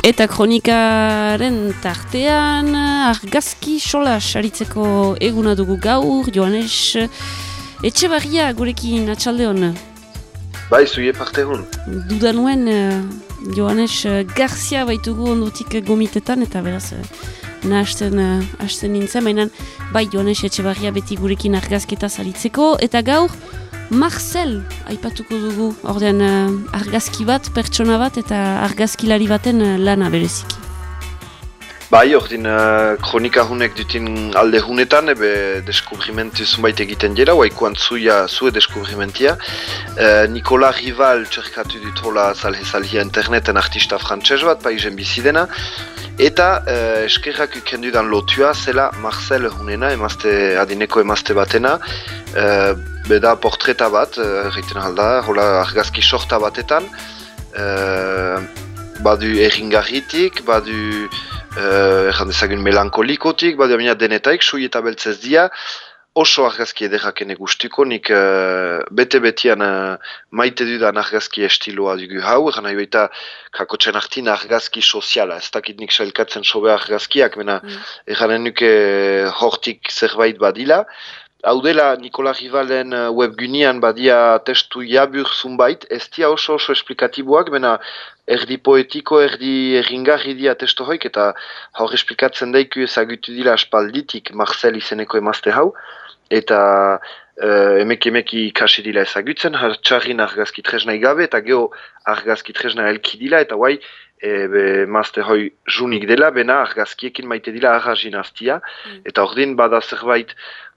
Eta kronikaren tartean argazki sola saritzeko eguna dugu gaur, Joanes etxe barria gurekin atxalde hon. Bai, zuie parte hon. Duda nuen uh, Joanes Garzia baitugu ondutik gomitetan eta beraz uh, nahazten uh, nintzen, baina bai Joanes etxe barria beti gurekin argazketa saritzeko eta gaur Marcel, aipatuko dugu, ordean uh, argazki bat, pertsona bat eta argazkilari baten uh, lana bereziki. Bai, ordin uh, kronika hunek dutin alde hunetan, ebe deskubrimentu zunbait egiten dira, waikuan zuia zue deskubrimentia. Uh, Nikola Rival txerkatu dut hola zalhe interneten artista frantxez bat, paizen bizidena. Eta uh, eskerrak ukendu dan lotua, zela Marcel hunena, emazte, adineko emazte batena, uh, beda portreta bat, egiten uh, alda, hola argazki sorta batetan, uh, badu erringarritik, badu uh, dezagun melankolikotik, badu amina denetaik, sui eta beltzez dia, oso argazki ederraken egustuko, nik uh, bete-betian uh, maite dudan argazki estiloa dugu hau, egan nahi baita kakotzen artin argazki soziala, ez dakit nik sailkatzen sobe argazkiak, mena mm. egan nuke hortik zerbait badila, Hau dela Nikola Rivalen uh, webgunean badia testu jabur zunbait, ez dia oso oso esplikatiboak, bena erdi poetiko, erdi erringarri dia testu hoik, eta hor esplikatzen daiku ezagutu dila aspalditik Marcel izeneko emazte hau, eta uh, emek emeki kasi dila ezagutzen, hartxarrin argazki tresna gabe, eta geho argazki tresna elki dila, eta guai, Ebe, mazte hoi junik dela, bena argazkiekin maite dila arrazin aztia, mm. eta ordin bada zerbait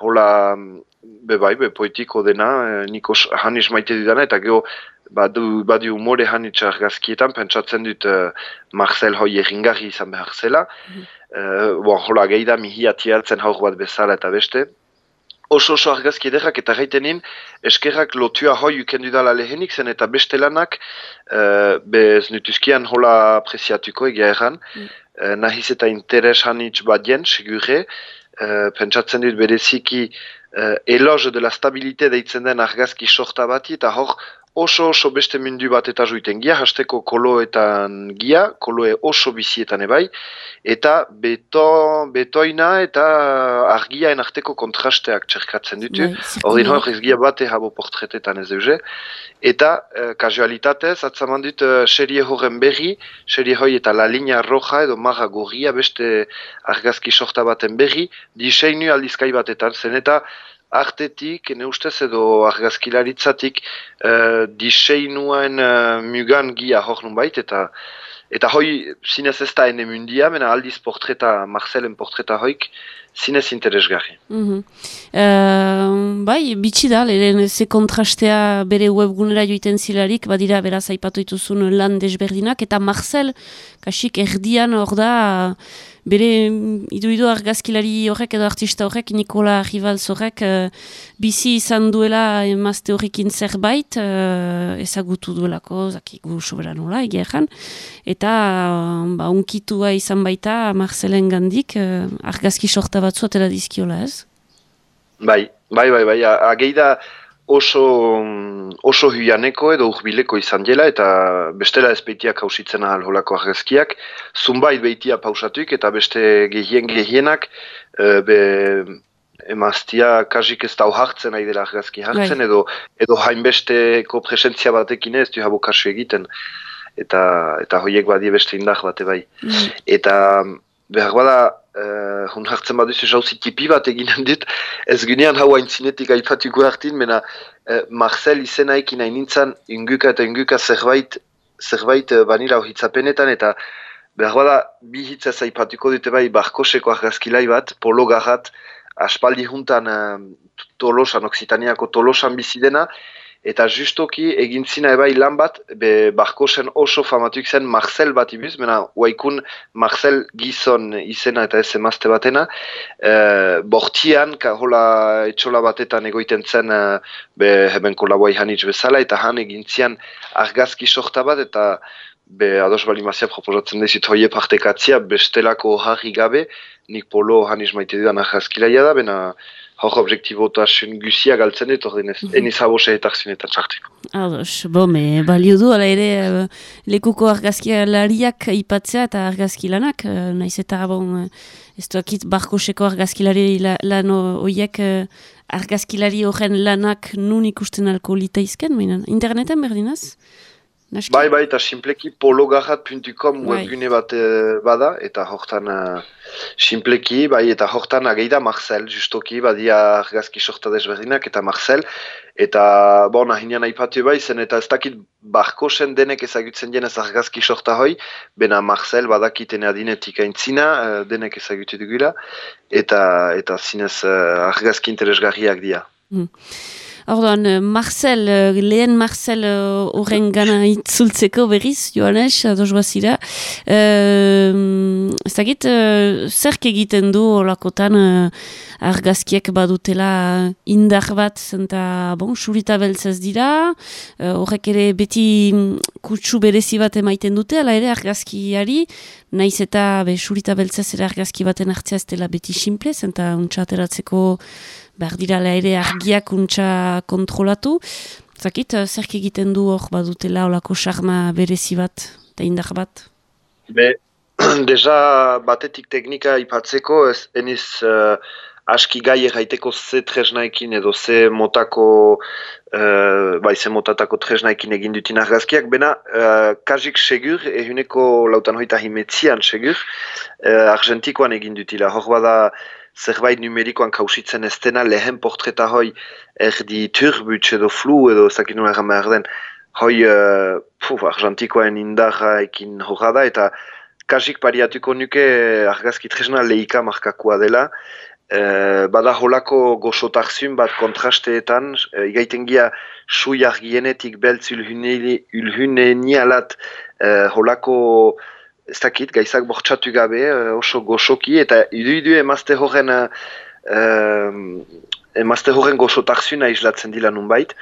hola, be bai, be poetiko dena, e, niko hanis maite dudana, eta geho, badu, badu umore hanitz argazkietan, pentsatzen dut uh, Marcel hoi erringarri izan behar zela. Mm -hmm. bon, hola, gehi da mihi atiartzen haur bat bezala eta beste. Oso oso argazki ederrak eta gaitenin, eskerrak lotua hoi uken dudala lehenik zen eta beste lanak, uh, bez nutuzkian hola apresiatuko egia erran, mm. Nahiz eta interes hanitz badien, segure, Eh, pentsatzen dut bereziki uh, eloge de la stabilite deitzen den argazki sorta bati eta hor oso oso beste mundu bat eta juiten gia, hasteko koloetan gia, koloe oso bizietan ebai, eta beto, betoina eta argia enarteko kontrasteak txerkatzen dutu. Hor din hor ez gia bate habo portretetan ez duze. Eta uh, kasualitatez, atzaman dut uh, serie horren berri, serie hoi eta la linea roja edo marra gorria beste argazki sorta baten berri, diseinu aldizkai batetan zen eta artetik, ne ustez edo argazkilaritzatik uh, diseinuan uh, mugan gia hor nun eta eta hoi zinez ez da ene mundia, mena aldiz portreta, Marcelen portreta hoik, zinez interesgarri. Mm bai, bitxi da, lehen ze kontrastea bere webgunera joiten zilarik, badira beraz aipatu ituzun lan desberdinak, eta Marcel, kasik erdian hor da, bere idu-idu argazkilari horrek edo artista horrek, Nikola Rivalz horrek, uh, bizi izan duela emazte horrekin zerbait, uh, ezagutu duelako, zakigu sobera nola, egeran, eta uh, ba, unkitua izan baita Marcelen gandik, uh, argazki sorta batzu atela dizkiola ez? Bai, bai, bai, bai, ageida, oso, oso hianeko edo urbileko izan dela eta bestela ez beitiak hausitzen ahal holako argazkiak. Zunbait beitia pausatuik eta beste gehien gehienak e, be, emaztia kasik ez dau hartzen nahi dela argazki hartzen bai. edo, edo hainbesteko presentzia batekin ez du habo kasu egiten. Eta, eta hoiek badie beste indar bate bai. Mm. Eta behar bada uh, hun hartzen baduzu jauzi tipi bat eginen dit, ez ginean hau hain zinetik aipatuko hartin, mena uh, Marcel izena ekin hain nintzen inguka eta inguka zerbait, zerbait uh, banila hitzapenetan, eta behar bada bi hitza zaipatuko dute bai barkoseko argazkilai bat, polo garrat, aspaldi juntan uh, tolosan, Oksitaniako tolosan bizidena, Eta justoki egin zina ebai lan bat, be barkosen oso famatuk zen Marcel bat ibuz, mena waikun Marcel gizon izena eta ez emazte batena. E, bortian, ka hola etxola batetan egoiten zen e, be heben kolaboai hanitz bezala, eta han egin zian argazki sorta bat, eta be ados bali mazia proposatzen dezit hoie partekatzia, bestelako harri gabe, nik polo hanitz maite dudan argazkilaia da, bena hor objektibotasun guzia galtzen dut, ordin ez, mm -hmm. eniz habose eta zinetan txartiko. Ados, bo, me, balio du, ala ere, uh, lekuko argazkilariak ipatzea eta argazkilanak, uh, naiz eta, bon, uh, ez duakit barkoseko argazkilari la, lan uh, argazkilari horren lanak nun ikusten alko litaizken, interneten berdinaz? Naski? Bai, bai, eta simpleki pologarrat.com bai. webgune bat e, bada, eta hortan uh, simpleki, bai, eta hortan ageida Marcel, justoki, badia argazki sorta desberdinak, eta Marcel, eta, bon, ahinean aipatu bai, zen, eta ez dakit barko zen denek ezagutzen jenez argazki sorta hoi, bena Marcel badakiten adinetik aintzina, uh, denek ezagutu dugula, eta, eta zinez uh, argazki interesgarriak dia. Mm. Orduan, eh, Marcel, eh, lehen Marcel eh, horren gana itzultzeko berriz, Joanes, ados bazira. Ez dakit, zerk egiten du olakotan argazkiek badutela indar bat, zenta, bon, surita beltzaz dira, horrek ere beti mm, kutsu berezi bat emaiten dute, ala ere argazkiari, naiz eta be, surita beltzaz ere argazki baten hartzea ez dela beti simple, zenta untxateratzeko behar dirala ere argiak untxa kontrolatu. Zakit, eh, zerk egiten du hor badutela olako sarma berezi bat, eta indar bat? Be, deja batetik teknika ipatzeko, ez eniz uh, aski gai erraiteko ze tresnaekin edo ze motako uh, bai ze motatako tresnaekin egin dutin argazkiak, bena uh, kajik segur, ehuneko lautan hoita himetzian segur, uh, argentikoan egin dutila, hor bada zerbait numerikoan kausitzen ez dena lehen portreta hoi erdi turbutx edo flu edo zakin nuen behar den hoi uh, puf, argentikoen indarra ekin horra da eta kasik pariatuko nuke argazki tresna lehika markakua dela. Uh, bada holako gozotarzun bat kontrasteetan uh, igaiten gia sui argienetik beltz ulhune nialat uh, holako ez dakit, gaizak bortxatu gabe, uh, oso goxoki, eta idu-idu emazte horren, uh, emazte horren gozotarzuna islatzen dila nunbait.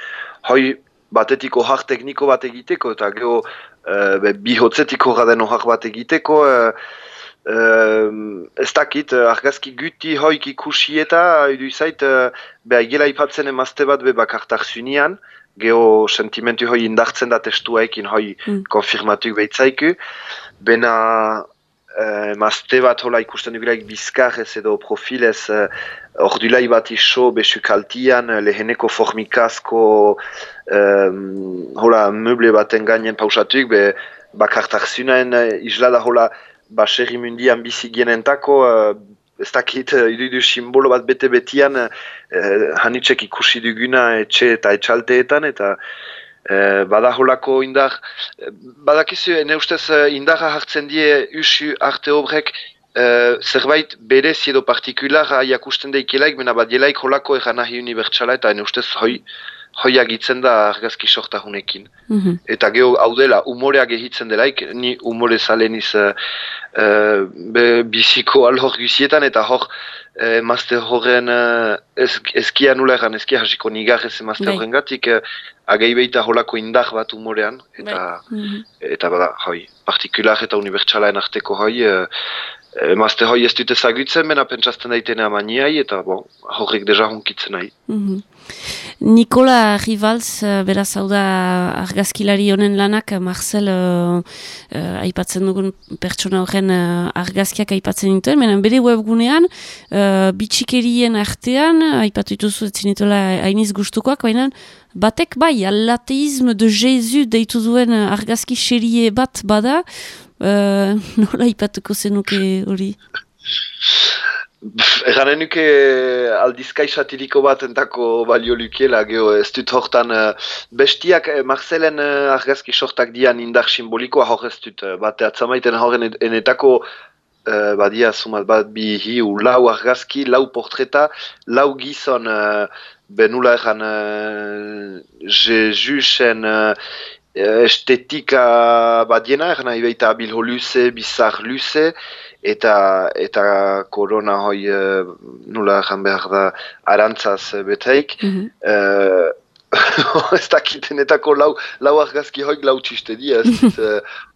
Hoi, batetik ohar tekniko bat egiteko, eta geho, uh, be, bihotzetik horra den ohar bat egiteko, uh, Uh, ez dakit, argazki guti hoik ikusi eta idu izait, uh, beha gela ipatzen emazte bat be bakartar zunian, geho sentimentu hoi indartzen da testuaekin hoi mm. konfirmatuk behitzaiku, bena eh, mazte bat hola ikusten dugulaik bizkarrez edo profilez eh, ordulai bat iso besu kaltian eh, leheneko formikazko eh, hola meuble baten gainen pausatuk be bakartak zunaen eh, islada hola baserri mundian bizi genentako eh, ez dakit uh, irudu simbolo bat bete betian uh, hanitzek ikusi duguna etxe eta etxalteetan eta E, badaholako indar, eh, badakizu, ne ustez eh, indarra hartzen die usu arte obrek e, zerbait berez edo partikulara jakusten daikelaik, mena badielaik holako egan nahi unibertsala eta ne ustez hoi, hoi agitzen da argazki sorta hunekin. Mhm. Eta geho, hau dela, umoreak egitzen delaik, ni umore zalen iz uh, biziko alhor guzietan, eta hor, e, mazte horren uh, ezkia nula egan, ezkia hasiko nigar ez mazte bai. horren gatik, uh, holako indar bat umorean, eta, mm eta bada, hoi, partikular eta unibertsalaen arteko hoi, uh, mazte hoi ez dut ezagutzen, mena pentsazten daiten amaniai, eta bon, horrek deja honkitzen nahi. Mm Nikola Rivalz, beraz hau da argazkilari honen lanak, Marcel uh, uh, aipatzen dugun pertsona horren uh, argazkiak aipatzen dituen, mena bere webgunean, uh, bitxikerien artean, aipatu dituzu zinitola hainiz gustukoak, baina batek bai, alateizm de Jezu deitu duen argazki serie bat bada, uh, nola aipatuko zenuke hori? Eganen nuke aldizkai satiriko bat entako balio lukiela, geho, ez dut hortan uh, bestiak, Marcelen uh, argazki sortak dian indar simbolikoa hor ez dut, bat atzamaiten horren enetako uh, badia sumat bat bi hiu lau argazki, lau portreta, lau gizon uh, benula egan uh, Jezusen uh, estetika badiena, nahi baita abilho luze, bizar luze, eta eta korona hoi uh, nula jan behar da arantzaz beteik. Mm -hmm. uh, ez dakitenetako lau, lau argazki hoik lau txiste di, ez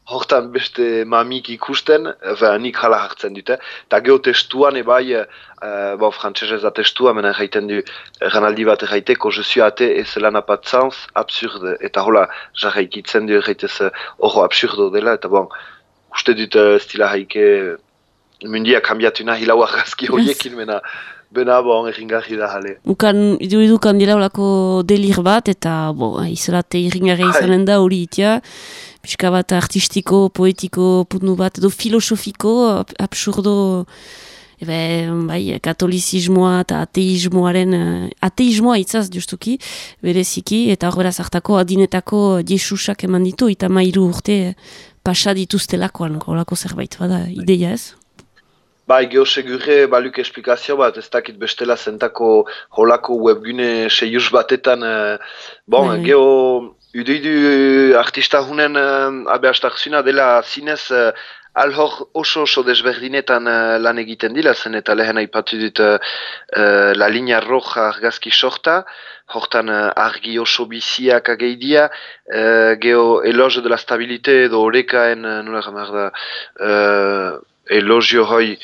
hortan beste mamik ikusten, uh, nik jala hartzen dute, eta geho testuan ebai, uh, bo, frantzesez da testua, mena erraiten du, ranaldi bat erraiteko, je suis ate ez lan apatzanz, absurde, eta hola, jarraikitzen du erraitez, horro absurdo dela, eta bon, uste dut uh, stila haike, mundia kambiatu nahi lau argazki horiekin, mena, Bena, bon, erringarri da jale. Ukan, idu idu kandila olako delir bat, eta, bo, izalate irringarri bai. izanen da hori itia. Piska bat artistiko, poetiko, putnu bat, edo filosofiko, absurdo, ebe, bai, katolizismoa eta ateismoaren, eh, ateismoa itzaz justuki, bereziki, eta hor beraz hartako adinetako jesusak eman ditu, eta mairu urte pasa dituztelakoan, olako zerbait, bada, ideia ez? Bai, geosegurre baluk esplikazio bat, ez dakit bestela zentako holako webgune seius batetan. Uh, bon, mm. geho, ideidu artista hunen uh, abe dela zinez uh, alhor oso oso desberdinetan uh, lan egiten dila, zen eta lehen aipatu dut uh, la linea roja argazki sorta, hortan uh, argi oso biziak ageidia, uh, geho eloge de la stabilite edo horrekaen, uh, nola da, uh, elogio hoi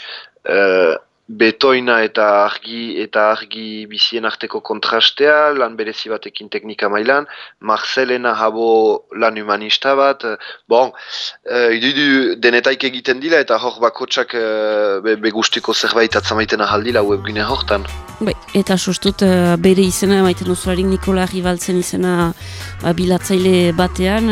uh, betoina eta argi eta argi bizien arteko kontrastea, lan berezi batekin teknika mailan, Marcelena habo lan humanista bat, bon, uh, idudu denetaik egiten dila eta hor bakotsak uh, be, begustiko zerbait atzamaiten ahaldila webgune hortan. Bai, eta sustut bere izena, maiten usuarik Nikola Rivaltzen izena uh, bilatzaile batean,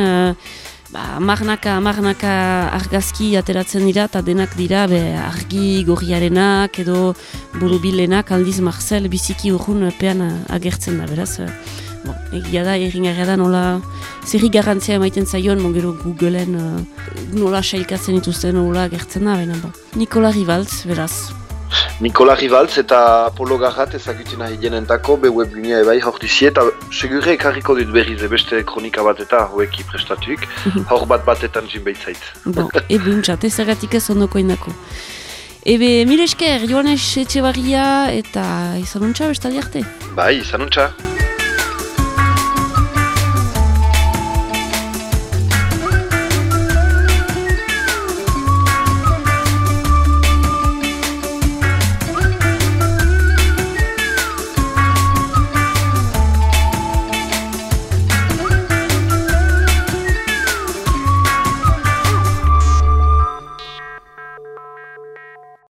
ba, marnaka, marnaka argazki ateratzen dira, eta denak dira be, argi gorriarenak edo burubilenak aldiz Marcel biziki urrun pean agertzen da, beraz. Eh, bon, egia da, erringarra da nola zerri garantzia emaiten zaion, mongero Googleen uh, nola sailkatzen dituzten nola agertzen da, baina bo. Nikola Rivaltz, beraz. Nikola Rivaltz eta Polo Garrat ezagutzen nahi jenentako be webgunea ebai hortuzi eta segure ekarriko dut berriz beste kronika bat eta hoeki prestatuik hor bat batetan jin behitzait. Bon, ebe untxat, ez erratik ez ondoko indako. Ebe, mire esker, Joanes Etxebarria eta izan untxa, bestali arte? Bai, izan untxa.